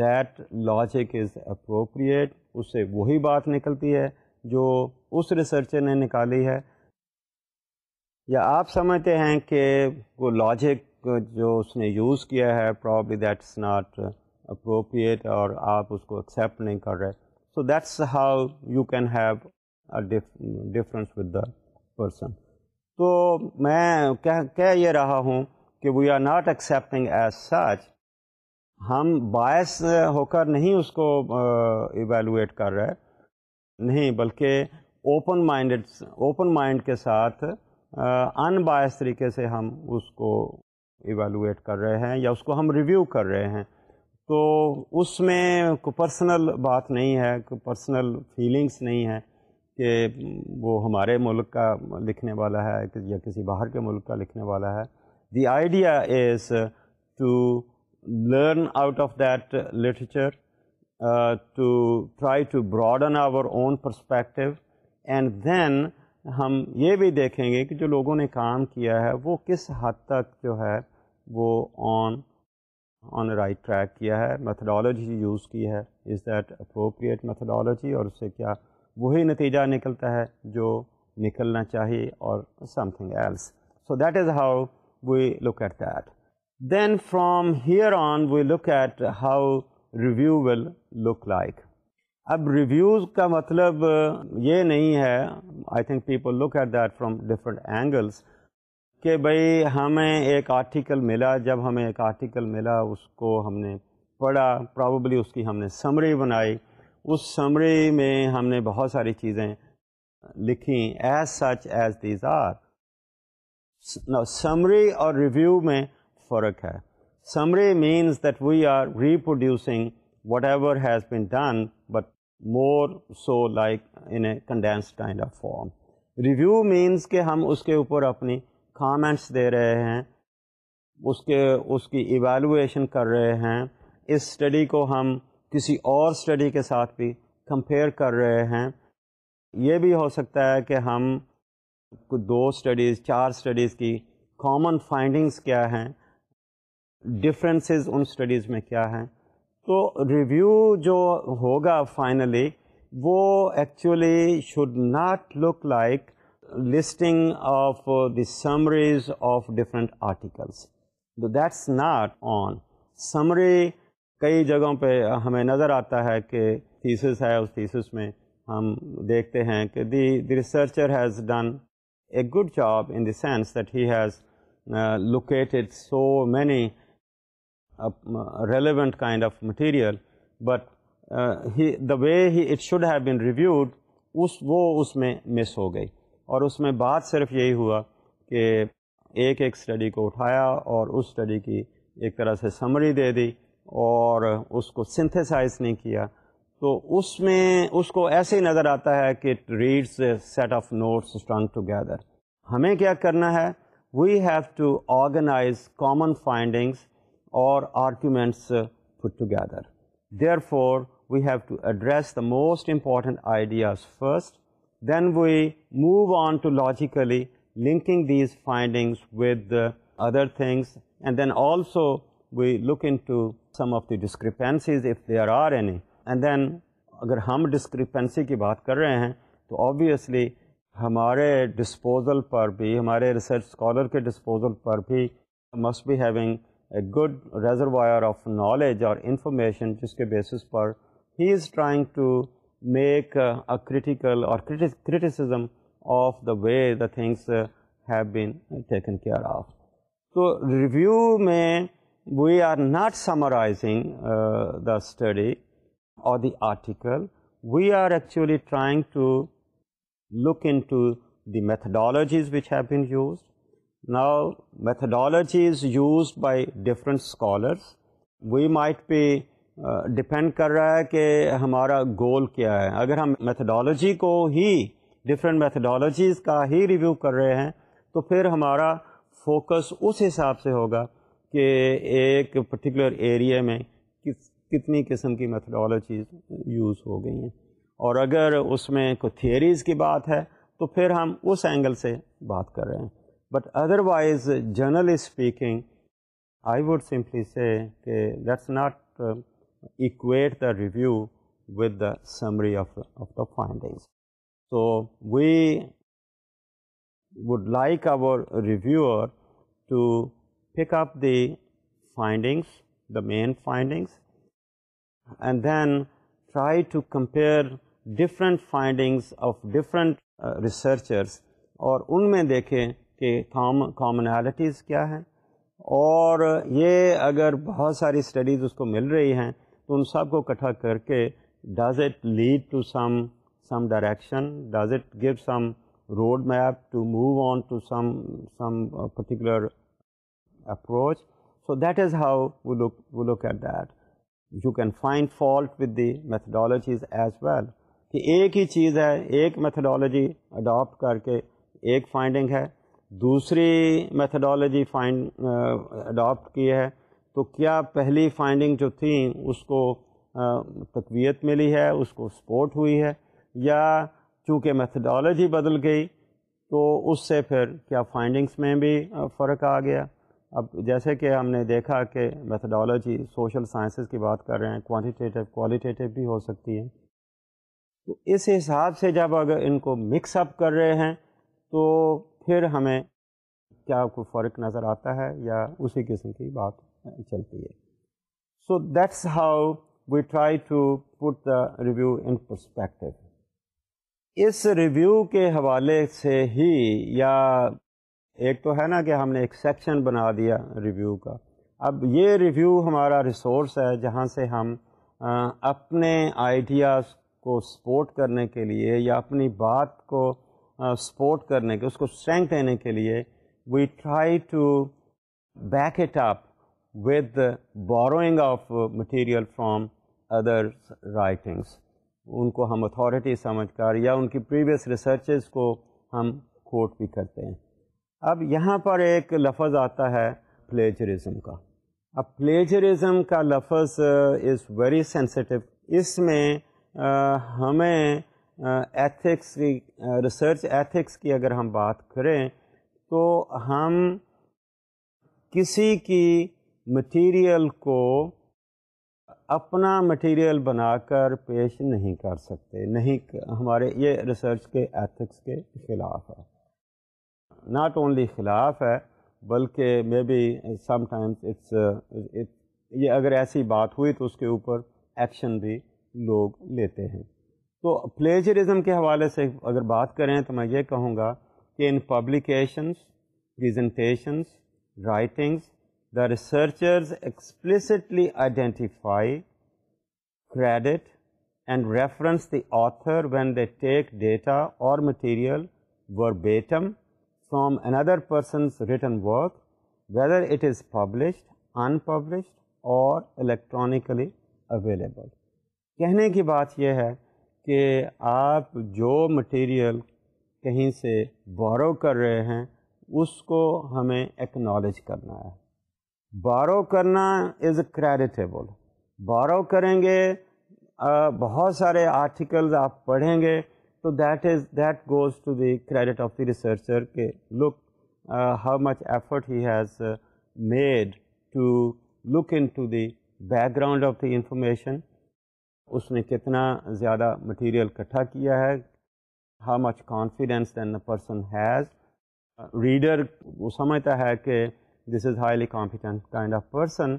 that logic is appropriate اس سے وہی بات نکلتی ہے جو اس ریسرچر نے نکالی ہے یا آپ سمجھتے ہیں کہ وہ لاجک جو اس نے یوز کیا ہے probably that is not appropriate اور آپ اس کو ایکسیپٹ نہیں کر رہے so that's how you can have difference with the person تو میں کہہ یہ رہا ہوں کہ we are not accepting as such ہم باعث ہو کر نہیں اس کو ایویلویٹ کر رہے نہیں بلکہ اوپن مائنڈیڈ اوپن مائنڈ کے ساتھ ان بایس طریقے سے ہم اس کو ایویلویٹ کر رہے ہیں یا اس کو ہم ریویو کر رہے ہیں تو اس میں کوئی پرسنل بات نہیں ہے کوئی پرسنل فیلنگس نہیں ہے کہ وہ ہمارے ملک کا لکھنے والا ہے یا کسی باہر کے ملک کا لکھنے والا ہے the idea is to learn out of that literature to try to broaden our own perspective and then ہم یہ بھی دیکھیں گے کہ جو لوگوں نے کام کیا ہے وہ کس حد تک جو ہے وہ آن آن رائٹ ٹریک کیا ہے میتھڈالوجی یوز کی ہے از دیٹ اپروپریٹ میتھڈالوجی اور اس سے کیا وہی نتیجہ نکلتا ہے جو نکلنا چاہیے اور something else so that is how we look at that then from here on we look at how review will look like اب ریویوز کا مطلب یہ نہیں ہے I think people look at that from different angles کہ بھائی ہمیں ایک آرٹیکل ملا جب ہمیں ایک آرٹیکل ملا اس کو ہم نے پڑھا پرابلی اس کی ہم نے سمری بنائی اس سمری میں ہم نے بہت ساری چیزیں لکھیں as such as these are summary اور ریویو میں فرق ہے summary means that we are reproducing whatever has been done but more so like in a condense kind of form review means کہ ہم اس کے اوپر اپنی کامنٹس دے رہے ہیں اس کے اس کی ایویلویشن کر رہے ہیں اس اسٹڈی کو ہم کسی اور اسٹڈی کے ساتھ بھی کمپیئر کر رہے ہیں یہ بھی ہو سکتا ہے کہ ہم دو اسٹڈیز چار اسٹڈیز کی کامن فائنڈنگس کیا ہیں ڈفرینسز ان اسٹڈیز میں کیا ہیں تو ریویو جو ہوگا فائنلی وہ actually should not look like listing of the summaries of different articles that's not on summary کئی جگہوں پہ ہمیں نظر آتا ہے کہ تھیسس ہے اس تھیسس میں ہم دیکھتے ہیں کہ the the researcher has done a good job in the sense that he has located so many relevant kind of material but he the way he it should have been reviewed اس وہ اس میں مس ہو گئی اور اس میں بات صرف یہی ہوا کہ ایک ایک اسٹڈی کو اٹھایا اور اس اسٹڈی کی ایک طرح سے سمری دے دی اور اس کو سنتھیسائز نہیں کیا تو اس میں اس کو ایسے ہی نظر آتا ہے کہ reads set of notes strong together ہمیں کیا کرنا ہے we have to organise common findings اور arguments put together therefore we have to address the most important ideas first then we move on to logically linking these findings with other things and then also we look into some of the discrepancies if they are are any and then اگر ہم discrepancy کی بات کر رہے ہیں تو obviously ہمارے disposal پر بھی ہمارے ریسرچ اسکالر کے ڈسپوزل پر بھی must be having a good reservoir of knowledge اور انفارمیشن جس کے basis per he is trying to make a اور of the way the things have been taken care of تو ریویو میں we are not summarising the study study the article we are actually trying to look into the methodologies which have been used now methodology is used by different scholars we might be depend کر رہا ہے کہ ہمارا goal کیا ہے اگر ہم methodology کو ہی ڈفرینٹ میتھڈالوجیز کا ہی ریویو کر رہے ہیں تو پھر ہمارا فوکس اس حساب سے ہوگا کہ ایک پرٹیکولر ایریا میں کس کتنی قسم کی میتھڈالوجیز یوز ہو گئی ہیں اور اگر اس میں کوئی تھیئریز کی بات ہے تو پھر ہم اس اینگل سے بات کر رہے ہیں but otherwise generally speaking I would simply say کہ that's not equate the review with the summary of of the so we would like our review to pick up the main main and and then try to compare different findings of uh, researchers اور ان میں دیکھیں کہ commonalities کیا ہیں اور یہ اگر بہت ساری اسٹڈیز اس کو مل رہی ہیں تو ان سب کو اکٹھا کر کے does it lead to some some direction does it go some road map to move on to some some particular approach so that is how we we look at that you can find fault with the methodologies as well کہ ایک ہی چیز ہے ایک methodology adapt کر کے ایک finding ہے دوسری میتھڈالوجی فائنڈ اڈاپٹ کی ہے تو کیا پہلی فائنڈنگ جو تھیں اس کو تقویت ملی ہے اس کو سپورٹ ہوئی ہے یا چونکہ میتھڈالوجی بدل گئی تو اس سے پھر کیا فائنڈنگس میں بھی فرق آ گیا اب جیسے کہ ہم نے دیکھا کہ میتھڈالوجی سوشل سائنسز کی بات کر رہے ہیں کوانٹیٹیو کوالیٹیٹیو بھی ہو سکتی ہے تو اس حساب سے جب اگر ان کو مکس اپ کر رہے ہیں تو پھر ہمیں کیا کوئی فرق نظر آتا ہے یا اسی قسم کی بات چلتی ہے so that's how we try to put the review in perspective us review کے حوالے سے ہی یا ایک تو ہے نا کہ ہم نے ایک سیکشن بنا دیا ریویو کا اب یہ ریویو ہمارا ریسورس ہے جہاں سے ہم اپنے آئیڈیاز کو سپورٹ کرنے کے لیے یا اپنی بات کو سپورٹ کرنے کے اس کو اسٹرینگ دینے کے لیے we try to back it up with borrowing of material from other writings ان کو ہم اتھارٹی سمجھ کر یا ان کی پریویس ریسرچز کو ہم کوٹ بھی کرتے ہیں اب یہاں پر ایک لفظ آتا ہے پلیجرزم کا اب پلیجرزم کا لفظ از ویری سینسٹیو اس میں ہمیں ایتھکس کی ریسرچ ایتھکس کی اگر ہم بات کریں تو ہم کسی کی مٹیریل کو اپنا مٹیریل بنا کر پیش نہیں کر سکتے نہیں ہمارے یہ ریسرچ کے ایتھکس کے خلاف ہے ناٹ اونلی خلاف ہے بلکہ maybe sometimes it's یہ اگر ایسی بات ہوئی تو اس کے اوپر ایکشن بھی لوگ لیتے ہیں تو پلیجرزم کے حوالے سے اگر بات کریں تو میں یہ کہوں گا کہ in publications presentations writings the researchers explicitly identify credit and reference the author when they take data or material verbatim from another person's written work whether it is published unpublished or electronically available کہنے کی بات یہ ہے کہ آپ جو material کہیں سے بورو کر رہے ہیں اس کو ہمیں اکنالج کرنا ہے بورو کرنا از کریڈیٹیبل بورو کریں گے بہت سارے آرٹیکلز آپ پڑھیں گے تو that is that goes to the credit of the researcher کہ look how much effort has made to look into the background of the information اس نے کتنا زیادہ مٹیریل اکٹھا کیا ہے how much confidence then a person has reader وہ سمجھتا ہے کہ this is highly confident kind of person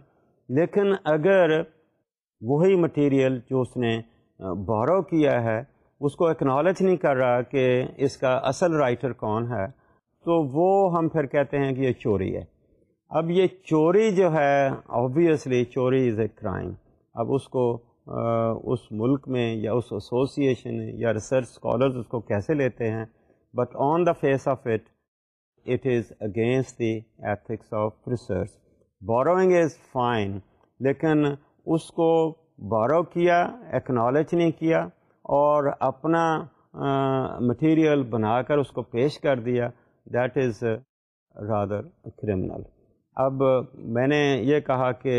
لیکن اگر وہی مٹیریل جو اس نے بورو کیا ہے اس کو اکنالج نہیں کر رہا کہ اس کا اصل رائٹر کون ہے تو وہ ہم پھر کہتے ہیں کہ یہ چوری ہے اب یہ چوری جو ہے آبویسلی چوری از اے کرائم اب اس کو اس ملک میں یا اس ایسوسیشن یا ریسرچ اسکالرز اس کو کیسے لیتے ہیں but on the face of it it is against the ethics of research borrowing is fine لیکن اس کو بورو کیا اکنالج نہیں کیا اور اپنا مٹیریل بنا کر اس کو پیش کر دیا دیٹ از رادر کرمنل اب میں نے یہ کہا کہ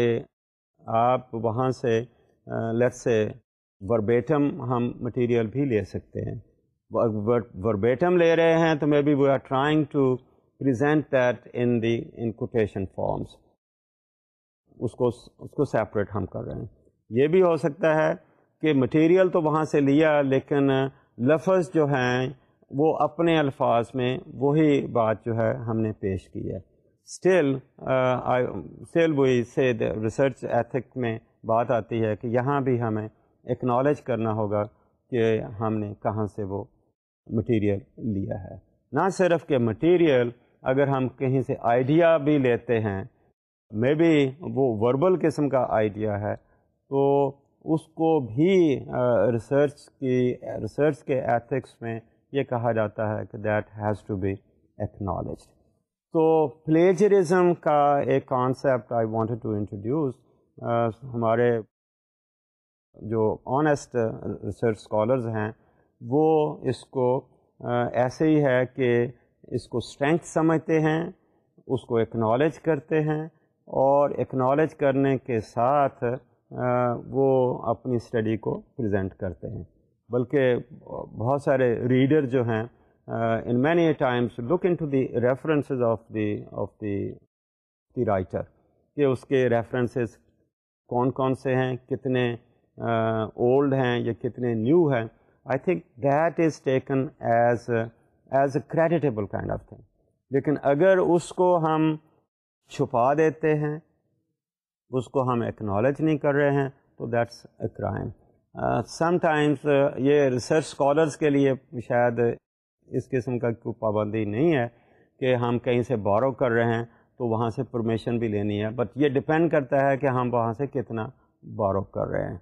آپ وہاں سے سے وربیٹم ہم مٹیریل بھی لے سکتے ہیں وربیٹم لے رہے ہیں تو maybe we are trying to present that in the in quotation forms اس کو اس کو سیپریٹ ہم کر رہے ہیں یہ بھی ہو سکتا ہے کہ مٹیریل تو وہاں سے لیا لیکن لفظ جو ہیں وہ اپنے الفاظ میں وہی بات جو ہے ہم نے پیش کی ہے اسٹل اسٹل وہی سے ریسرچ ایتھک میں بات آتی ہے کہ یہاں بھی ہمیں اکنالج کرنا ہوگا کہ ہم نے کہاں سے وہ مٹیریل لیا ہے نہ صرف کہ مٹیریل اگر ہم کہیں سے آئیڈیا بھی لیتے ہیں مے بی وہ وربل قسم کا آئیڈیا ہے تو اس کو بھی ریسرچ کی ریسرچ کے ایتھکس میں یہ کہا جاتا ہے کہ that has to be acknowledged تو پلیجرزم کا ایک concept I wanted to introduce ہمارے جو آنیسٹ ریسرچ اسکالرز ہیں وہ اس کو ایسے ہی ہے کہ اس کو اسٹرینتھ سمجھتے ہیں اس کو اکنالج کرتے ہیں اور اکنالج کرنے کے ساتھ وہ اپنی اسٹڈی کو پریزنٹ کرتے ہیں بلکہ بہت سارے ریڈر جو ہیں ان many times look into the references of the of the the writer کہ اس کے ریفرنسز کون کون سے ہیں کتنے اولڈ ہیں یا کتنے نیو ہیں I think that is taken as as a creditable kind of thing لیکن اگر اس کو ہم چھپا دیتے ہیں اس کو ہم اکنالج نہیں کر رہے ہیں تو that's a crime sometimes یہ ریسرچ اسکالرس کے لیے شاید اس قسم کا کوئی پابندی نہیں ہے کہ ہم کہیں سے بورو کر رہے ہیں تو وہاں سے پرمیشن بھی لینی ہے بٹ یہ ڈپینڈ کرتا ہے کہ ہم وہاں سے کتنا بورو کر رہے ہیں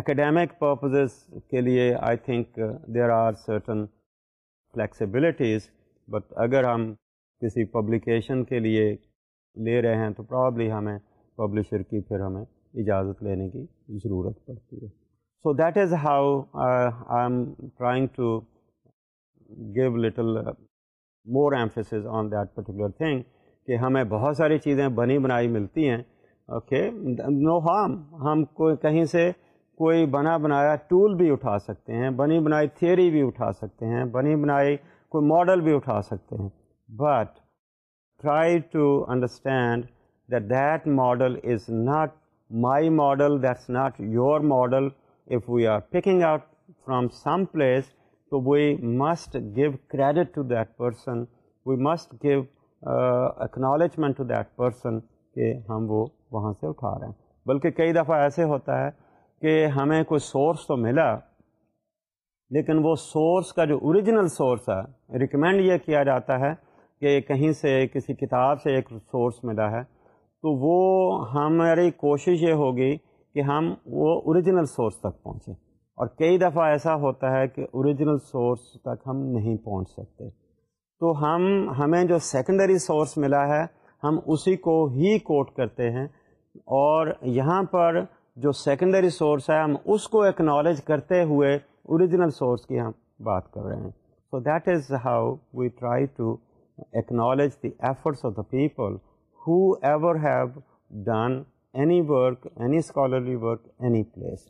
اکیڈیمک پرپزز کے لیے I think there are certain flexibilities but اگر ہم کسی پبلیکیشن کے لیے لے رہے ہیں تو پرابلی ہمیں پبلشر کی پھر ہمیں اجازت لینے کی ضرورت پڑتی ہے so that is how I am trying to give little more emphasis on that particular thing کہ ہمیں بہت ساری چیزیں بنی بنائی ملتی ہیں اوکے نو ہارم ہم کوئی کہیں سے کوئی بنا بنایا ٹول بھی اٹھا سکتے ہیں بنی بنائی تھیوری بھی اٹھا سکتے ہیں بنی بنائی کوئی ماڈل بھی اٹھا سکتے ہیں but try to understand that that model is not my model that not your model if we are picking out from some place تو must give credit to that person we must go acknowledgement to that person کہ ہم وہاں سے اٹھا رہے ہیں بلکہ کئی دفعہ ایسے ہوتا ہے کہ ہمیں کوئی سورس تو ملا لیکن وہ سورس کا جو اوریجنل سورس ہے ریکمینڈ یہ کیا جاتا ہے کہ کہیں سے کسی کتاب سے ایک سورس ملا ہے تو وہ ہماری کوشش یہ ہوگی کہ ہم وہ اوریجنل سورس تک پہنچیں اور کئی دفعہ ایسا ہوتا ہے کہ اوریجنل سورس تک ہم نہیں پہنچ سکتے تو ہم ہمیں جو سیکنڈری سورس ملا ہے ہم اسی کو ہی کوٹ کرتے ہیں اور یہاں پر جو سیکنڈری سورس ہے ہم اس کو اکنالج کرتے ہوئے اوریجنل سورس کی ہم بات کر رہے ہیں so that is how we try to acknowledge the efforts of the people whoever have done any work any scholar work any place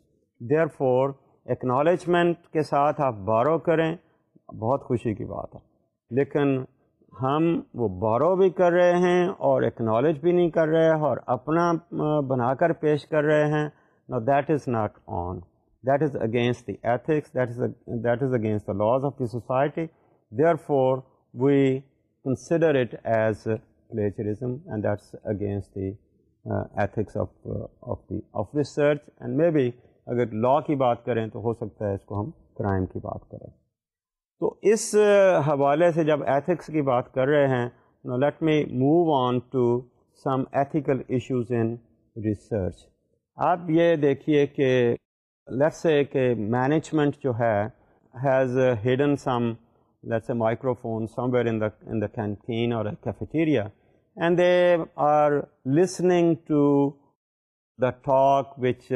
therefore acknowledgement کے ساتھ آپ بارو کریں بہت خوشی کی بات ہے لیکن ہم وہ بارو بھی کر رہے ہیں اور اکنالج بھی نہیں کر رہے اور اپنا بنا کر پیش کر رہے ہیں نا that is not on that is against the ethics that is that is against the laws of the society therefore we consider it as plagiarism and that's against the ethics and maybe اگر law کی بات کریں تو ہو سکتا ہے اس کو ہم کرائم کی بات کریں تو اس uh, حوالے سے جب ایتھکس کی بات کر رہے ہیں now let me move on to some ethical issues in research آپ یہ دیکھیے کہ لیٹس کہ مینجمنٹ جو ہے has hidden some let's a microphone cafeteria and they are listening to the talk which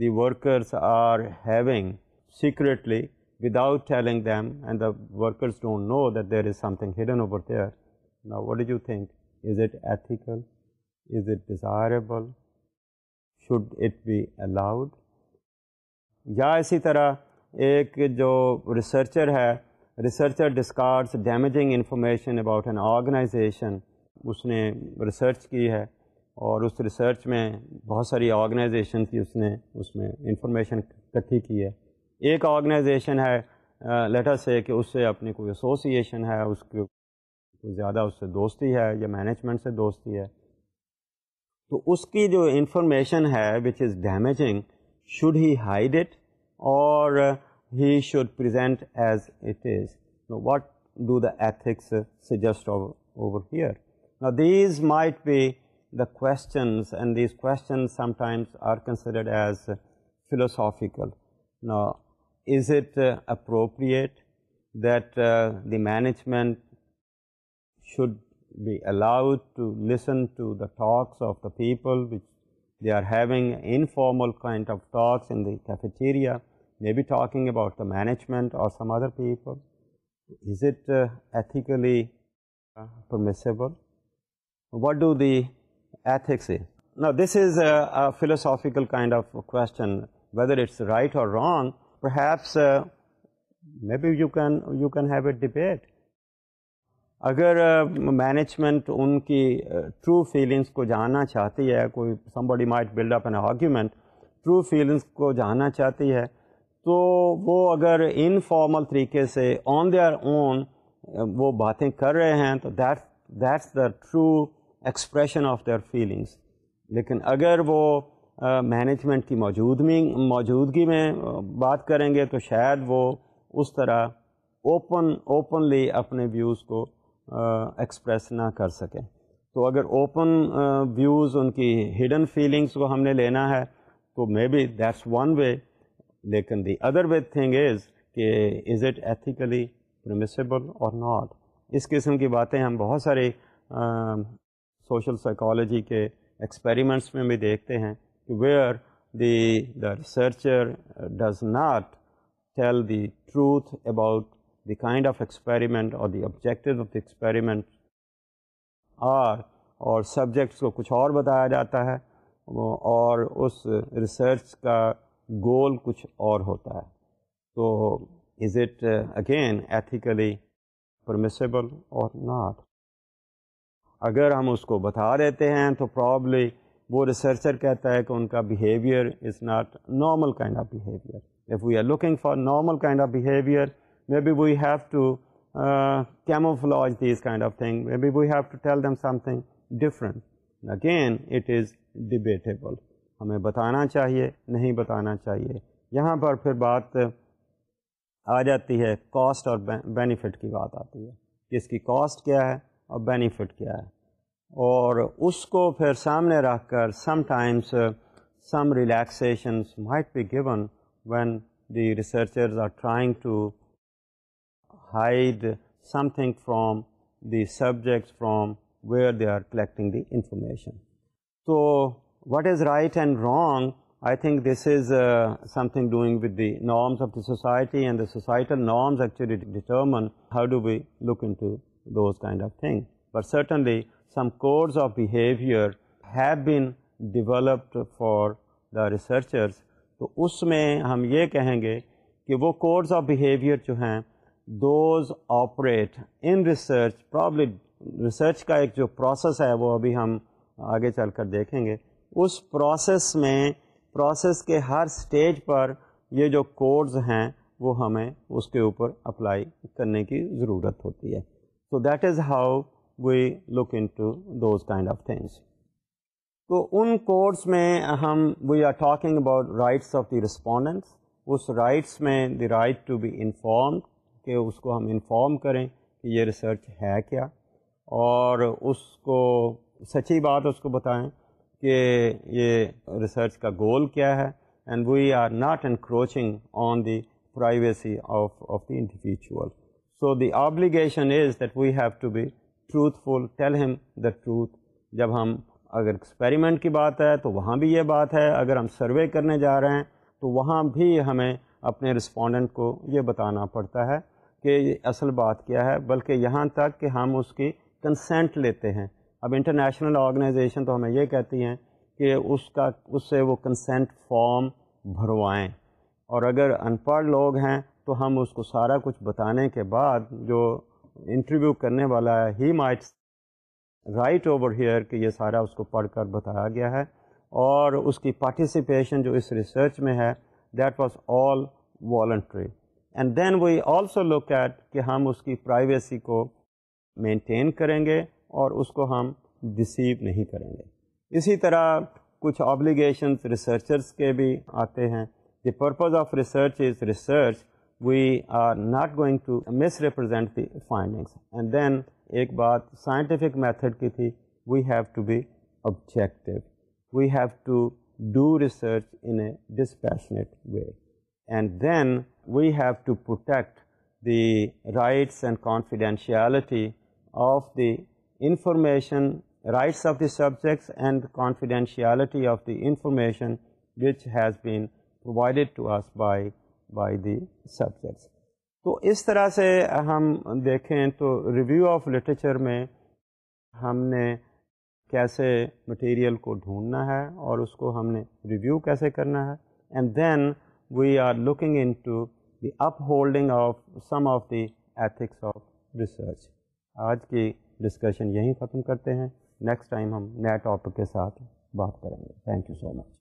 the workers are having secretly without telling them and the workers don't know that there is something what do you think is it ethical is it desirable should it be allowed یا اسی طرح ایک جو researcher ہے researcher discards damaging information about an organization اس نے research کی ہے اور اس ریسرچ میں بہت ساری آرگنائزیشن کی اس نے اس میں انفارمیشن اکٹھی کی ہے ایک آرگنائزیشن ہے لیٹر سے کہ اس سے اپنی کوئی ایسوسیشن ہے اس کی کوئی زیادہ اس سے دوستی ہے یا مینجمنٹ سے دوستی ہے تو اس کی جو انفارمیشن ہے which is damaging should he hide or he should present as it is. Now, what do the ethics suggest over here? Now, these might be the questions, and these questions sometimes are considered as philosophical. Now, is it uh, appropriate that uh, the management should be allowed to listen to the talks of the people, which they are having informal kind of talks in the cafeteria, maybe talking about the management اور ethics نا this is a philosophical kind of quotes right اور wrong perhaps maybe you you can have it that اگر management ان کی true feelings کو جاننا چاہتی ہے کوئی somebody might build up an argument true feelings کو جاننا چاہتی ہے تو وہ اگر انفارمل طریقے سے آن دیئر اون وہ باتیں کر رہے ہیں تو that that's the true expression of their feelings لیکن اگر وہ مینجمنٹ کی موجود موجودگی میں بات کریں گے تو شاید وہ اس طرح اوپن اوپنلی اپنے ویوز کو ایکسپریس نہ کر سکیں تو اگر اوپن ویوز ان کی ہڈن فیلنگس کو ہم نے لینا ہے تو may be that's one way لیکن دی ادر تھنگ از کہ is it ethically permissible or not اس قسم کی باتیں ہم بہت سارے سوشل سائیکالوجی کے ایکسپیریمنٹس میں بھی دیکھتے ہیں کہ where the the researcher does not tell the truth about the kind of experiment or the objective of the experiment are اور سبجیکٹس کو کچھ اور بتایا جاتا ہے اور اس ریسرچ کا گول کچھ اور ہوتا ہے تو is it again ethically permissible or not اگر ہم اس کو بتا دیتے ہیں تو پرابلی وہ ریسرچر کہتا ہے کہ ان کا behaviour is not normal kind of behaviour if we are looking for normal kind of behaviour maybe we have to camouflage these kind of thing maybe we have to tell them something different again it is debatable ہمیں بتانا چاہیے نہیں بتانا چاہیے یہاں پر پھر بات آ جاتی ہے کاسٹ اور بینیفٹ کی بات آتی ہے اس کی کاسٹ کیا ہے اور بینیفٹ کیا ہے اور اس کو پھر سامنے رکھ کر sometimes some relaxations might be gone when the researchers are trying to hide something from the subjects from where they are collecting the information تو what is right and wrong I think this is something doing with the norms of the society and the societal norms how do we look kind of thing but certainly some codes of behaviour have been developed for the researchers تو اس میں ہم یہ کہیں گے کہ وہ codes of behaviour جو ہیں دوز آپریٹ ان ریسرچ پر ایک جو پروسیس ہے وہ ابھی ہم آگے چل کر دیکھیں گے اس پروسیس میں پروسیس کے ہر سٹیج پر یہ جو کوڈز ہیں وہ ہمیں اس کے اوپر اپلائی کرنے کی ضرورت ہوتی ہے so that is how we look into those kind of things تو ان کوڈس میں ہم we are talking about rights of the respondents us rights میں the right to be inform کہ اس کو ہم انفارم کریں کہ یہ ریسرچ ہے کیا اور اس کو سچی بات اس کو بتائیں کہ یہ ریسرچ کا گول کیا ہے and we are not encroaching on the privacy of of the individual so the obligation is that we have to be truthful tell them the truth جب ہم اگر ایکسپیریمنٹ کی بات ہے تو وہاں بھی یہ بات ہے اگر ہم سروے کرنے جا رہے ہیں تو وہاں بھی ہمیں اپنے رسپونڈنٹ کو یہ بتانا پڑتا ہے کہ اصل بات کیا ہے بلکہ یہاں تک کہ ہم اس کی کنسینٹ لیتے ہیں اب انٹرنیشنل آرگنائزیشن تو ہمیں یہ کہتی ہیں کہ اس کا اس سے وہ کنسنٹ فام بھروائیں اور اگر ان پڑھ لوگ ہیں تو ہم اس کو سارا کچھ بتانے کے بعد جو انٹرویو کرنے والا ہے he might write over here کہ یہ سارا اس کو پڑھ کر بتایا گیا ہے اور اس کی پارٹیسپیشن جو اس ریسرچ میں ہے that was all voluntary and then we also look at کہ ہم اس کی پرائیویسی کو مینٹین کریں گے اور اس کو ہم ڈسیو نہیں کریں گے اسی طرح کچھ آبلیگیشنس ریسرچرس کے بھی آتے ہیں the purpose of research is research we are not going to misrepresent the findings and then ایک بات سائنٹیفک میتھڈ کی تھی we have to be objective we have to do research in a dispassionate way and then we have to protect the rights and confidentiality of the information rights of the subjects and confidentiality of the information which has been provided to us by by the subjects تو اس طرح سے ہم دیکھیں تو review of literature میں ہم نے کیسے مٹیریل کو ڈھونڈنا ہے اور اس کو ہم نے ریویو کیسے کرنا ہے and then we are looking into the upholding of some of the ethics of research آج کی ڈسکشن یہیں ختم کرتے ہیں نیکسٹ ٹائم ہم نئے ٹاپک کے ساتھ بات کریں گے تھینک یو سو مچ